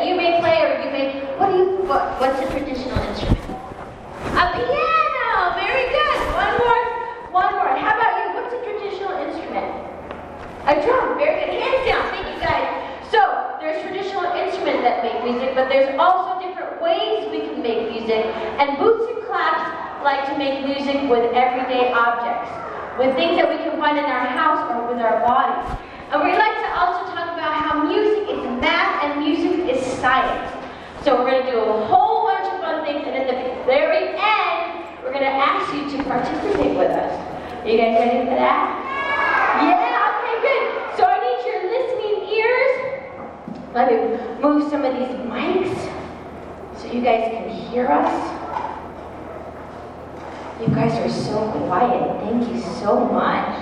you may play or you may? What do you? What, what's a traditional instrument? A piano. Very good. One more. One more. How about you? What's a traditional instrument? A drum. Very good. Hands down. Thank you guys. So there's traditional instruments that make music, but there's also different ways we can make music. And boots and claps like to make music with everyday objects, with things that we can find in our house or with our bodies. And we like to also talk about how music is math and music is science. So we're going to do a whole bunch of fun things, and at the very end, we're going to ask you to participate with us. Are you guys ready for that? Yeah, okay, good. So I need your listening ears. Let me move some of these mics so you guys can hear us. You guys are so quiet. Thank you so much.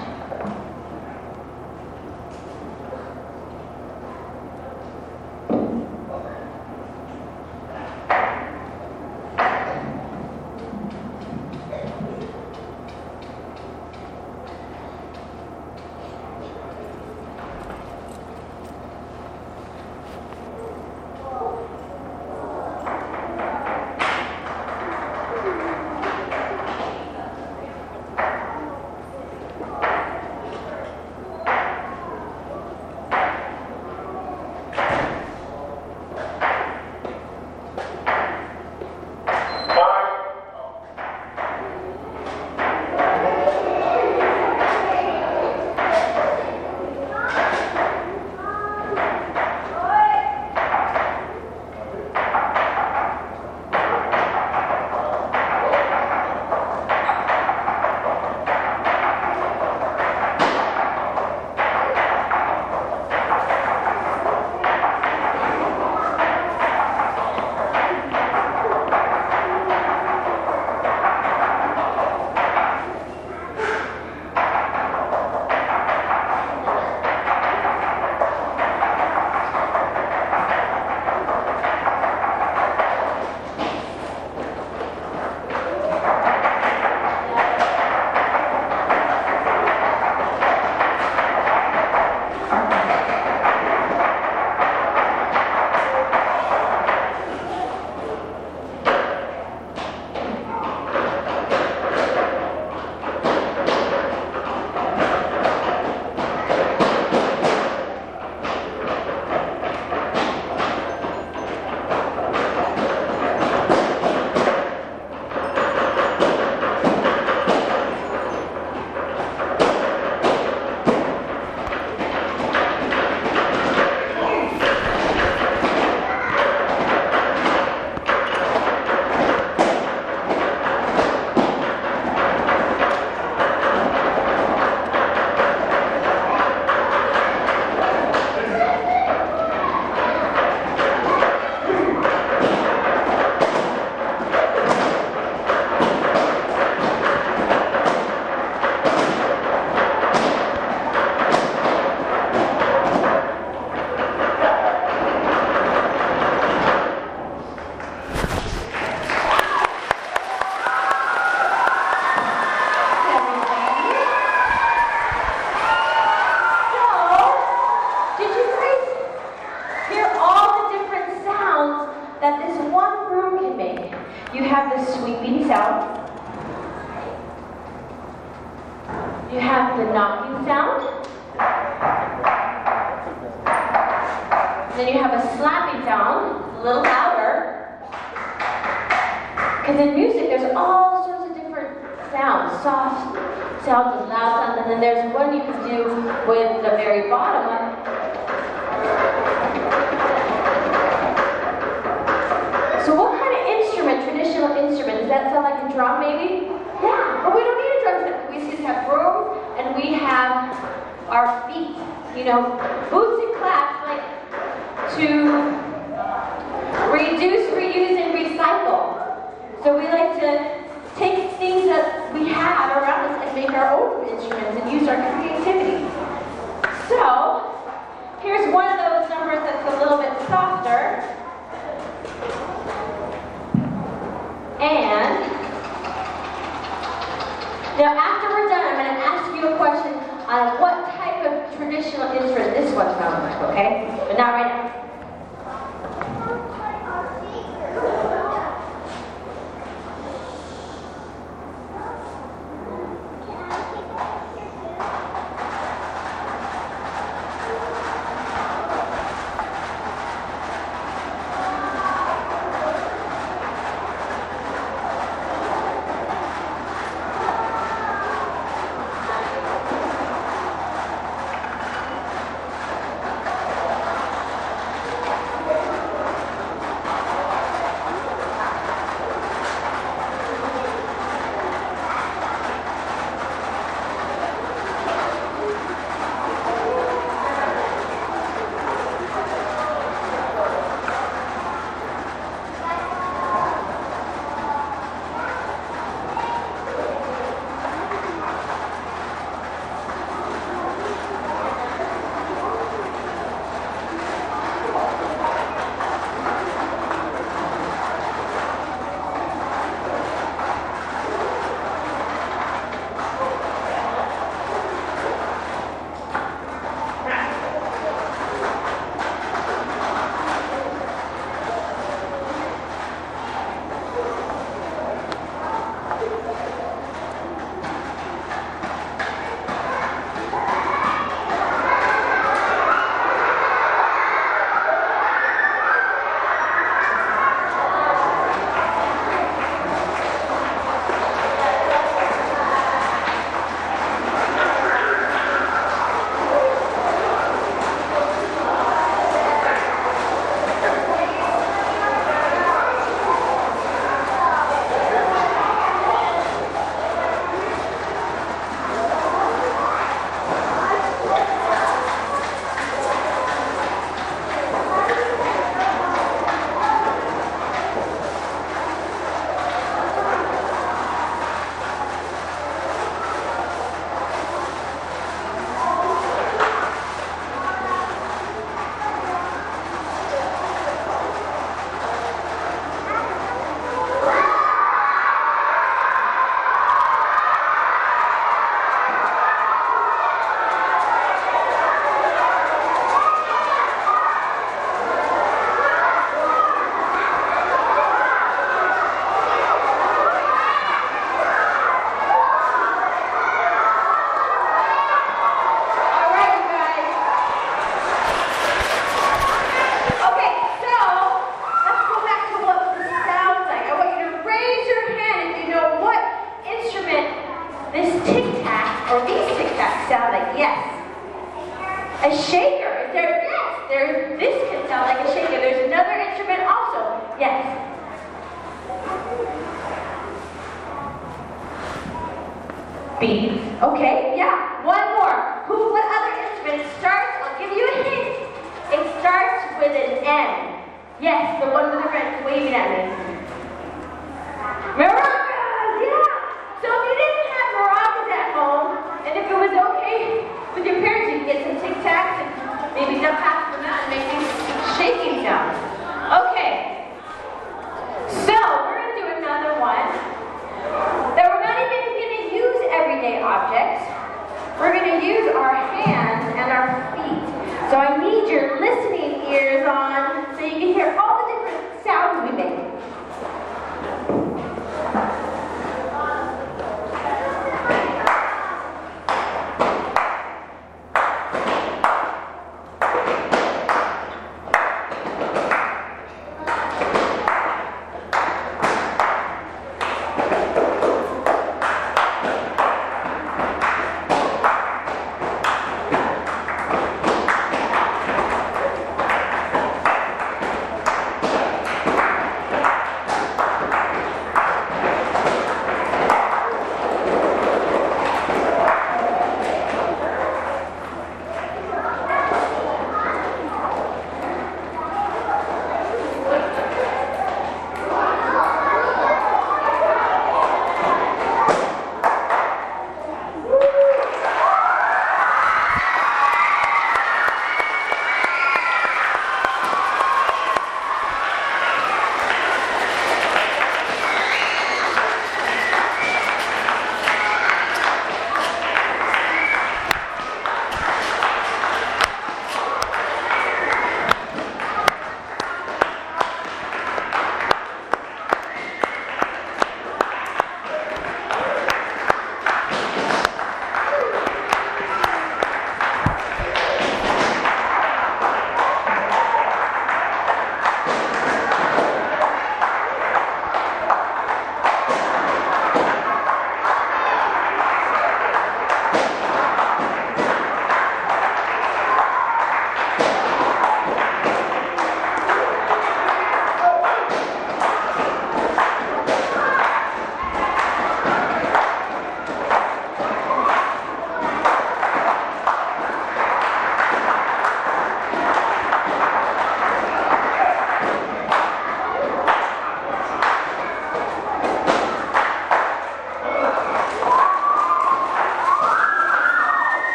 Have the sweeping sound. You have the knocking sound. Then you have a slapping sound, a little louder. Because in music, there's all sorts of different sounds soft, sounds with loud sounds, and then there's one you can do with the very bottom instrument, does that sound like a drum maybe? Yeah, but we don't need a drum set. We just have brooms and we have our feet. You know, boots and claps like to reduce, reuse, and recycle. So we like to take things that we have around us and make our own instruments and use our creativity. So, here's one of those numbers that's a little bit softer. And now after we're done, I'm going to ask you a question on what type of traditional instrument this one sounds okay? But not right now.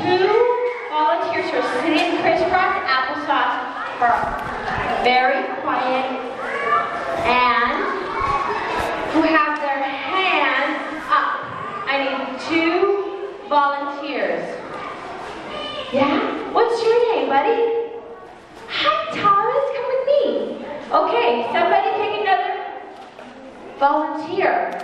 Two volunteers who are sitting crisscross applesauce for very quiet and who have their hands up? I need two volunteers. Yeah? What's your name, buddy? Hi, Thomas. Come with me. Okay, somebody pick another volunteer.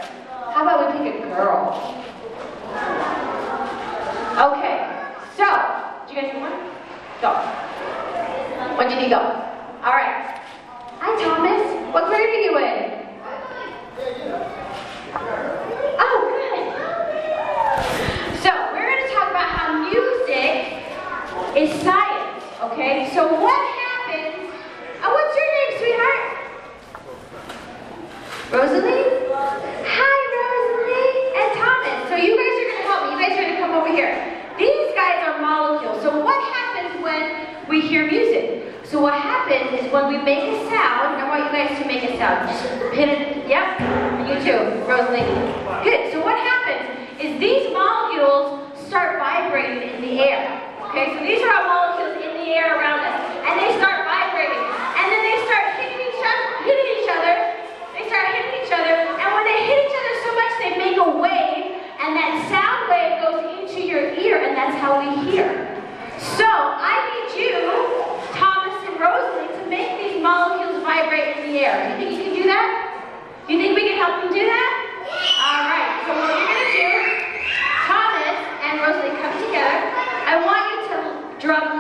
down. It. Yep. You too, Rosalie. Good. So what happens is these molecules start vibrating in the air. Okay. So these are all hair. You think you can do that? Do You think we can help him do that? All right, so what you're gonna do, Thomas and Rosalie come together. I want you to draw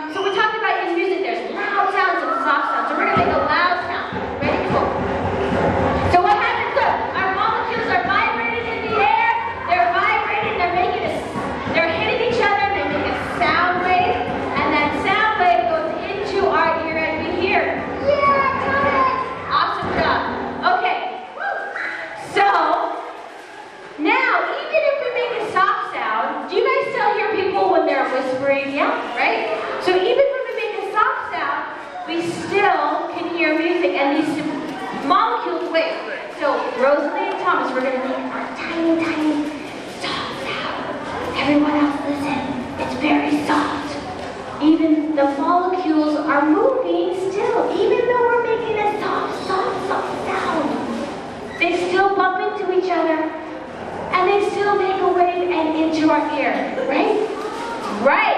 are moving still, even though we're making a soft, soft, soft sound. They still bump into each other, and they still make a wave and into our ear, right? Right.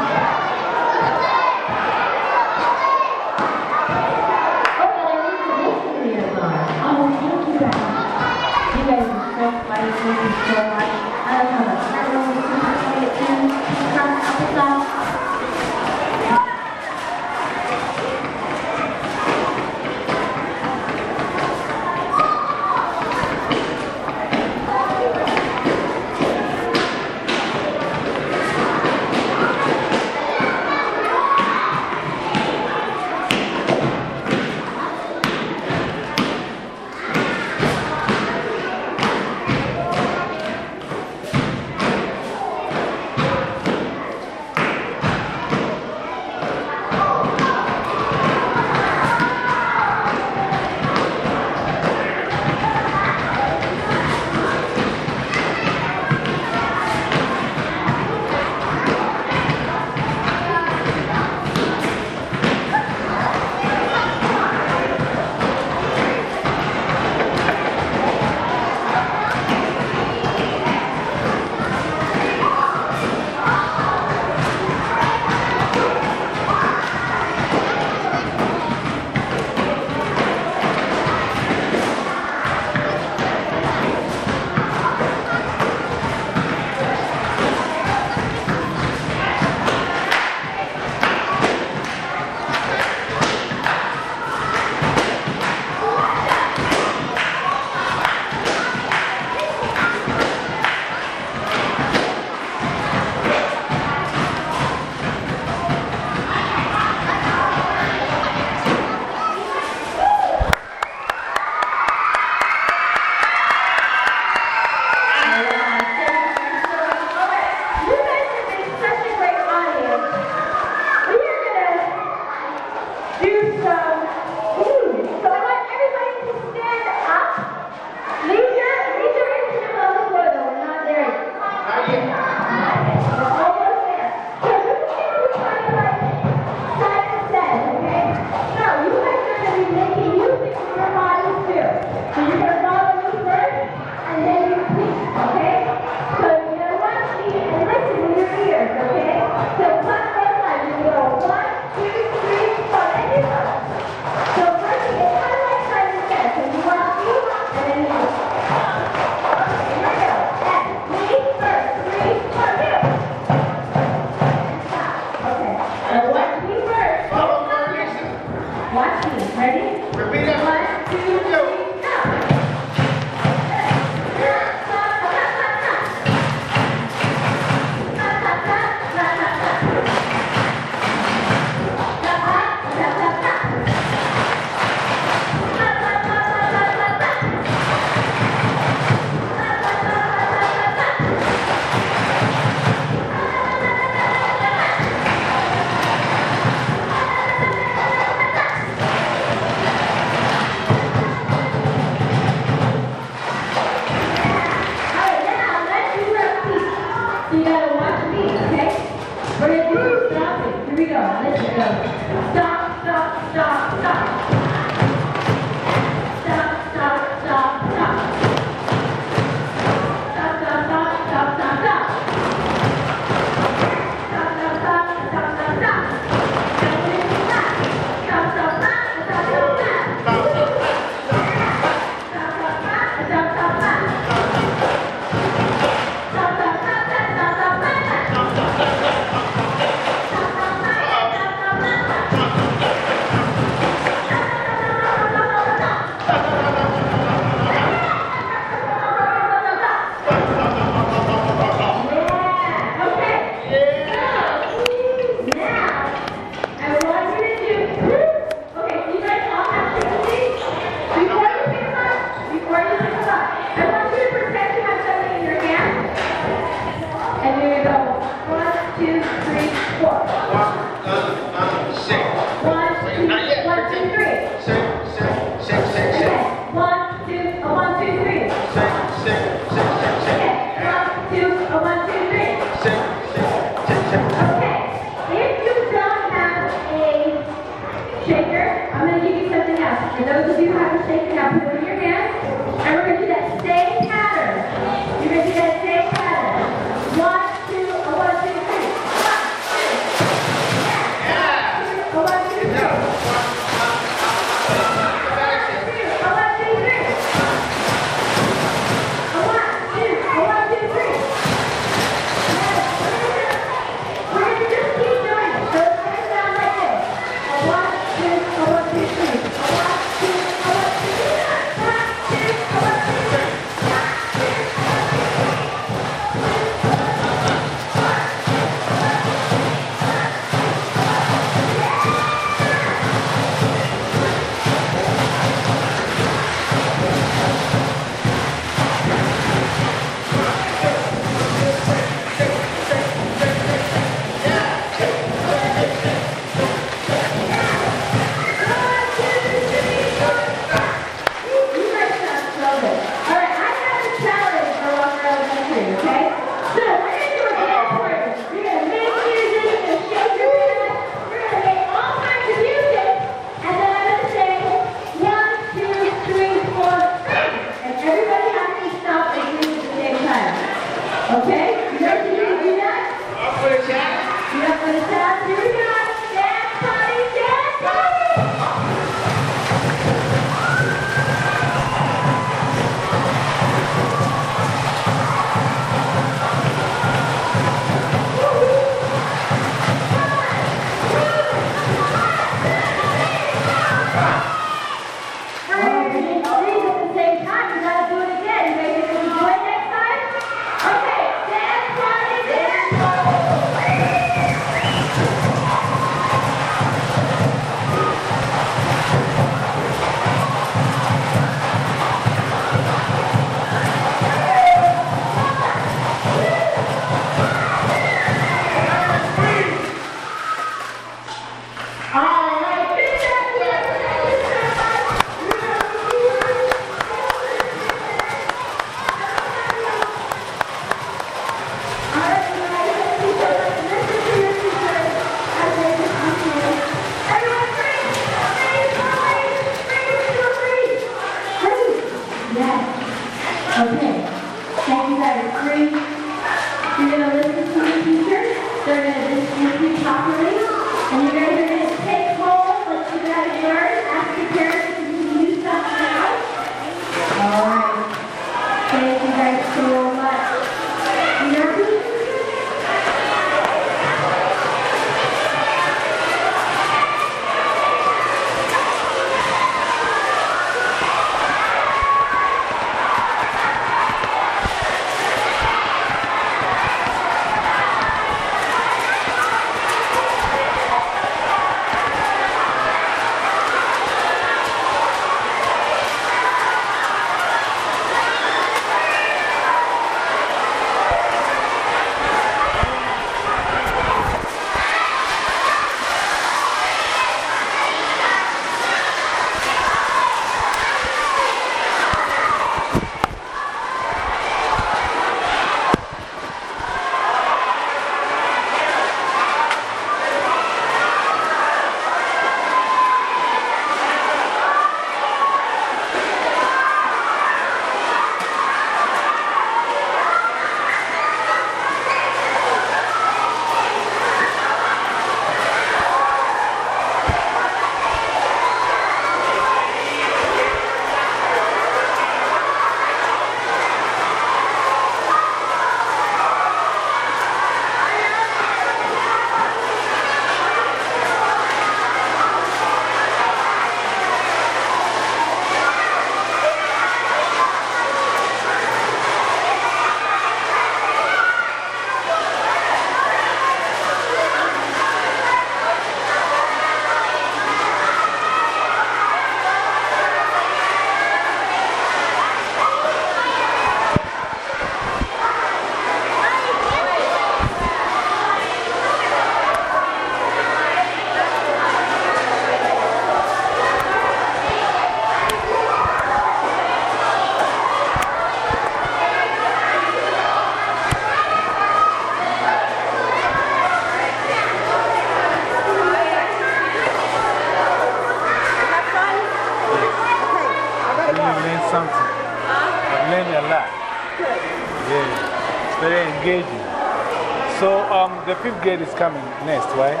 Grade is coming next, right?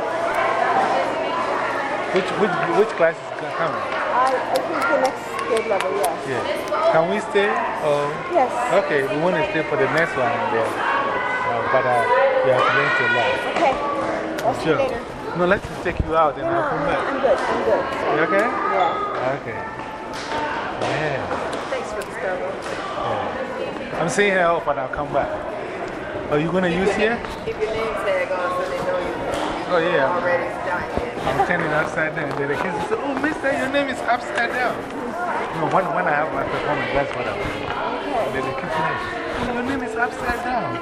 Which, which, which class is coming? I, I think the next grade level, yes. Yeah. Can we stay? Or? Yes. Okay, we want to stay for the next one there. Uh, but uh, we have to learn to laugh. Okay. I'll see you later. No, let's just take you out and no, I'll come back. I'm good. I'm good. You okay? Yeah. Okay. Yeah. Thanks for the Starbucks. Yeah. I'm seeing her off and I'll come back. Are you going to use here? Keep your name tag on so they know you. Oh, yeah. Already done. I'm turning upside down. Then the kids say, Oh, mister, your name is upside down. No, when, when I have my performance, that's what I will do. Then the kids say, oh, Your name is upside down.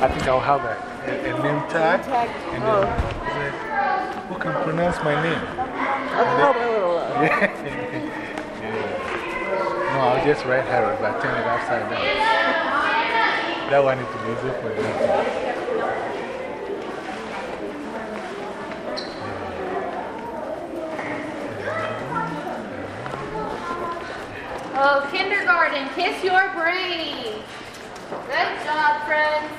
I think I'll have a, a, a name tag. And oh. then say, Who can pronounce my name? I'll help a little. Uh, yeah. No, I'll just write Harold, but turn it upside down. That one is to be easy for them. Oh, kindergarten, kiss your brain. Good job, friends.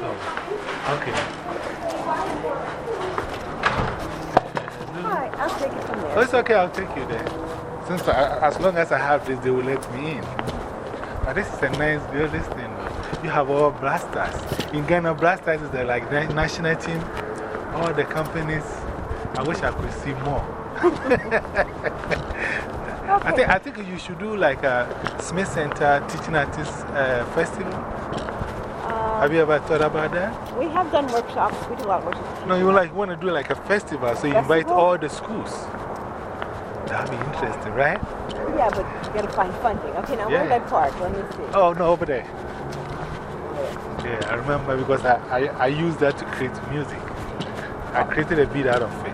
Oh, okay. Hi, I'll take it from there. Oh, it's okay, I'll take you there. Since I, as long as I have this, they will let me in. But this is a nice, deal, this thing. You have all Black Stars. In Ghana, Black Stars is the like, national team. All the companies. I wish I could see more. I, think, I think you should do like a Smith Center Teaching Artists uh, Festival. Um, have you ever thought about that? We have done workshops. We do a lot of workshops. No, you like, want to do like a festival, so you festival? invite all the schools. That'd be interesting, right? Yeah, but you gotta find funding. Okay, now yeah. where's that park? Let me see. Oh, no, over there. Yeah, I remember because I, I, I used that to create music. I created a beat out of it.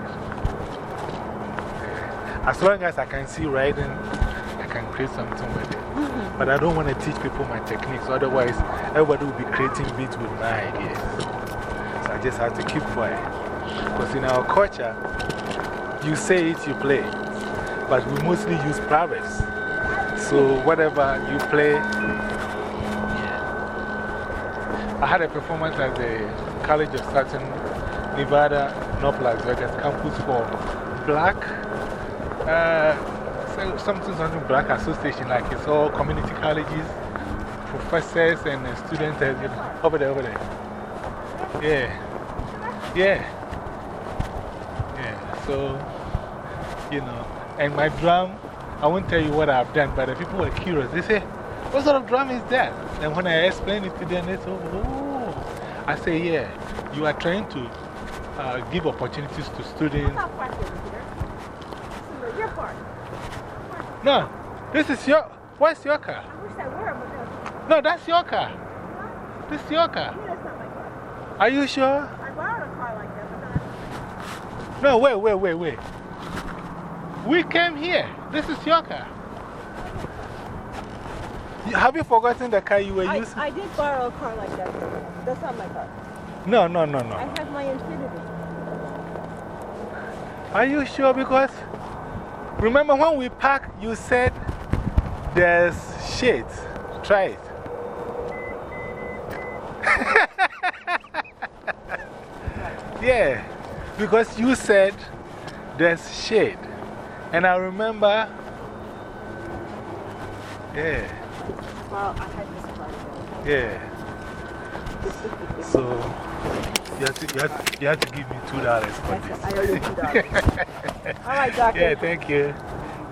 As long as I can see writing, I can create something with it. -hmm. But I don't want to teach people my techniques, otherwise, everybody will be creating beats with my ideas. So I just have to keep quiet. Because in our culture, you say it, you play. But we mostly use Proverbs. So whatever you play. I had a performance at the College of Southern Nevada, North Las Vegas campus for Black. Uh, so something, something Black Association, like it's all community colleges, professors and students uh, you know, over there, over there. Yeah. Yeah. Yeah. So, you know, and my drum, I won't tell you what I've done, but the people were curious. They say, What sort of drum is that? And when I explain it to them, they say, Oh, I say, Yeah, you are trying to uh, give opportunities to students. Your part. No, this is your, where's your car? I wish I were, but No, that's your car. This is your car. no, that's not my car. Are you sure? I borrowed a car like that, but then No, wait, wait, wait, wait. We came here. This is your car. Have you forgotten the car you were I, using? I did borrow a car like that. That's not my car. No, no, no, no. I have my Infiniti. Are you sure? Because remember when we parked, you said there's shades. Try it. yeah, because you said there's shade. And I remember, yeah, Well, I had this yeah. So you have to, you have to, you have to give me $2 for this. I owe you two dollars. All right, doctor. Yeah, thank you.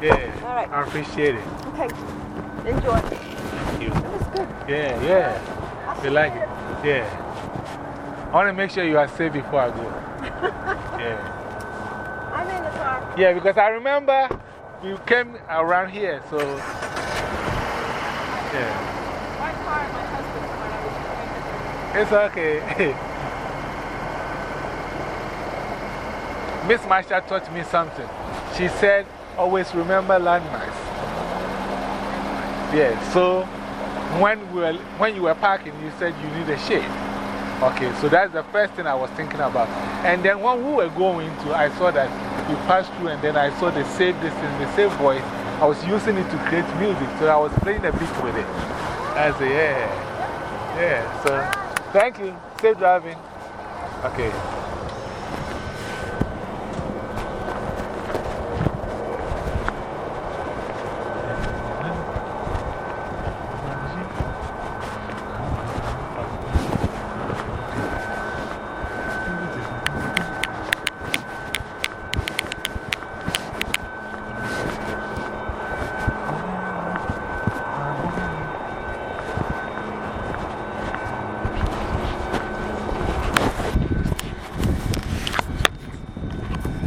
Yeah, All right. I appreciate it. Okay. Enjoy. Thank you. That was good. Yeah, yeah. You like you it? Yeah. I want to make sure you are safe before I go. yeah. I'm in the car. Yeah, because I remember we came around here, so. Yeah. My car my husband's car. It's okay. Miss Marsha taught me something. She said, always remember landmarks. Yeah, so when, we were, when you were parking, you said you need a shade. Okay, so that's the first thing I was thinking about. And then when we were going to, I saw that you passed through, and then I saw the save this in the same voice. I was using it to create music, so I was playing a beat with it. I said, yeah. Yeah, so thank you. Safe driving. Okay.